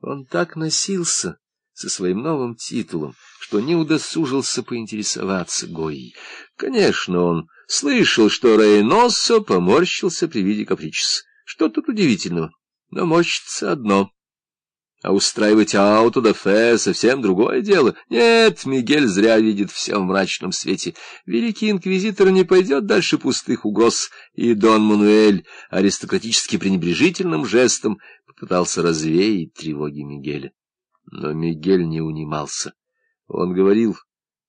Он так носился со своим новым титулом, что не удосужился поинтересоваться Гоей. Конечно, он слышал, что Рейносо поморщился при виде капричеса. Что тут удивительного? Но морщится одно. А устраивать ауто да фе — совсем другое дело. Нет, Мигель зря видит все в мрачном свете. Великий инквизитор не пойдет дальше пустых угроз, и Дон Мануэль аристократически пренебрежительным жестом попытался развеять тревоги Мигеля. Но Мигель не унимался. Он говорил,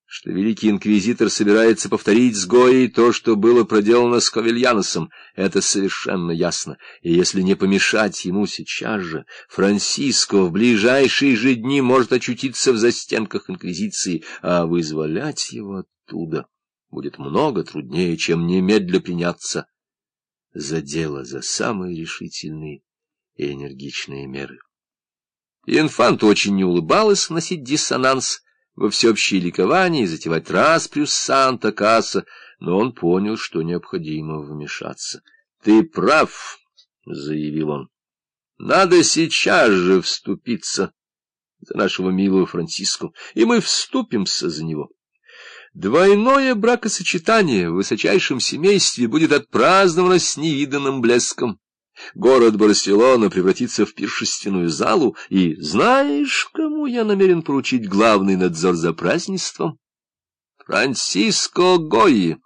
что великий инквизитор собирается повторить с Гоей то, что было проделано с Ковельяносом. Это совершенно ясно. И если не помешать ему сейчас же, Франциско в ближайшие же дни может очутиться в застенках инквизиции, а вызволять его оттуда будет много труднее, чем немедля приняться за дело, за самые решительные и энергичные меры. Инфант очень не улыбалась вносить диссонанс во всеобщее ликование и затевать распрю с Санта-Касса, но он понял, что необходимо вмешаться. — Ты прав, — заявил он. — Надо сейчас же вступиться за нашего милого Франциску, и мы вступимся за него. Двойное бракосочетание в высочайшем семействе будет отпраздновано с невиданным блеском. Город Барселона превратится в пиршественную залу, и знаешь, кому я намерен поручить главный надзор за празднеством? Франциско Гойи.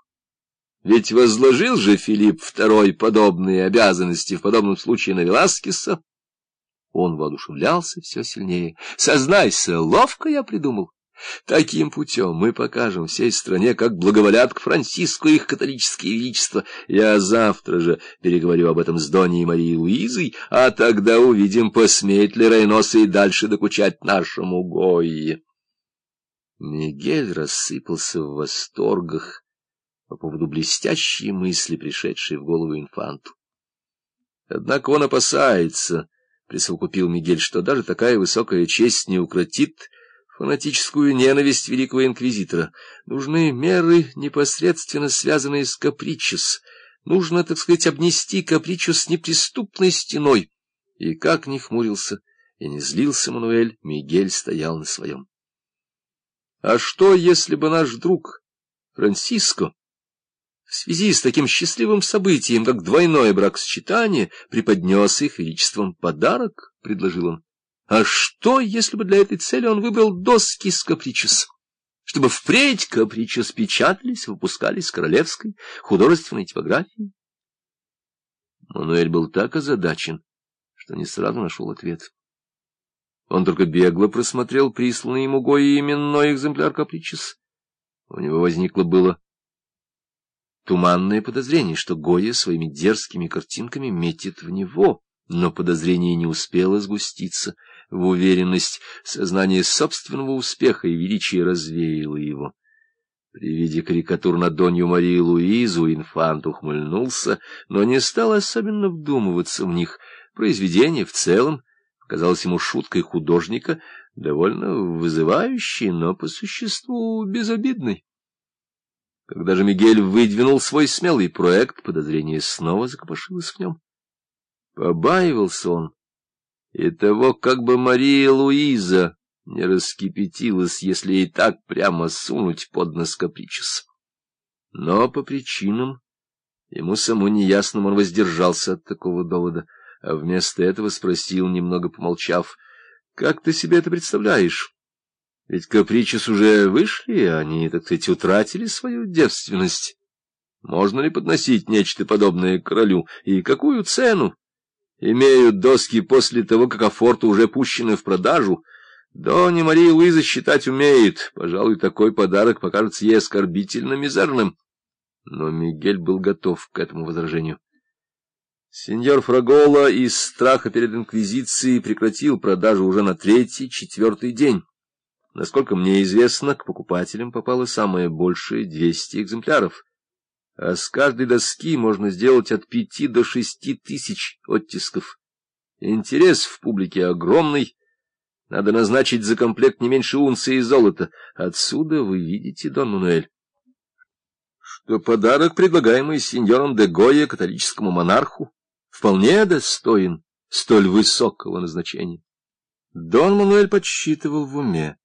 Ведь возложил же Филипп II подобные обязанности в подобном случае на Веласкеса. Он воодушевлялся все сильнее. Сознайся, ловко я придумал. Таким путем мы покажем всей стране, как благоволят к Франциску их католические величества. Я завтра же переговорю об этом с Доней Марией Луизой, а тогда увидим, посмеет ли Рейноса и дальше докучать нашему Гойе. Мигель рассыпался в восторгах по поводу блестящей мысли, пришедшей в голову инфанту. Однако он опасается, — присовокупил Мигель, — что даже такая высокая честь не укротит фанатическую ненависть великого инквизитора. Нужны меры, непосредственно связанные с капричес. Нужно, так сказать, обнести капричес неприступной стеной. И как ни хмурился и не злился Мануэль, Мигель стоял на своем. А что, если бы наш друг Франциско в связи с таким счастливым событием, как двойное бракосочетание, преподнес их величеством подарок, — предложил он. А что, если бы для этой цели он выбрал доски с капричес? Чтобы впредь капричес печатались, выпускались королевской художественной типографией? Мануэль был так озадачен, что не сразу нашел ответ. Он только бегло просмотрел присланный ему Гои именной экземпляр капричес. У него возникло было туманное подозрение, что Гоя своими дерзкими картинками метит в него, но подозрение не успело сгуститься — в уверенность, сознание собственного успеха и величия развеяло его. При виде карикатур на Донью Марию Луизу инфант ухмыльнулся, но не стал особенно вдумываться в них. Произведение в целом казалось ему шуткой художника, довольно вызывающей, но по существу безобидной. Когда же Мигель выдвинул свой смелый проект, подозрение снова закопошилось в нем. Побаивался он и того, как бы Мария Луиза не раскипятилась, если ей так прямо сунуть под нос капричес. Но по причинам, ему саму неясным, он воздержался от такого довода, а вместо этого спросил, немного помолчав, «Как ты себе это представляешь? Ведь капричес уже вышли, они, так сказать, утратили свою девственность. Можно ли подносить нечто подобное королю, и какую цену?» Имеют доски после того, как афорты уже пущены в продажу. Донни Мария Луиза считать умеет. Пожалуй, такой подарок покажется ей оскорбительно мизерным. Но Мигель был готов к этому возражению. Сеньор Фрагола из страха перед инквизицией прекратил продажу уже на третий-четвертый день. Насколько мне известно, к покупателям попало самое большее — 200 экземпляров а с каждой доски можно сделать от пяти до шести тысяч оттисков. Интерес в публике огромный. Надо назначить за комплект не меньше унции золота. Отсюда вы видите, Дон Мануэль, что подарок, предлагаемый сеньором де Гойе католическому монарху, вполне достоин столь высокого назначения. Дон Мануэль подсчитывал в уме.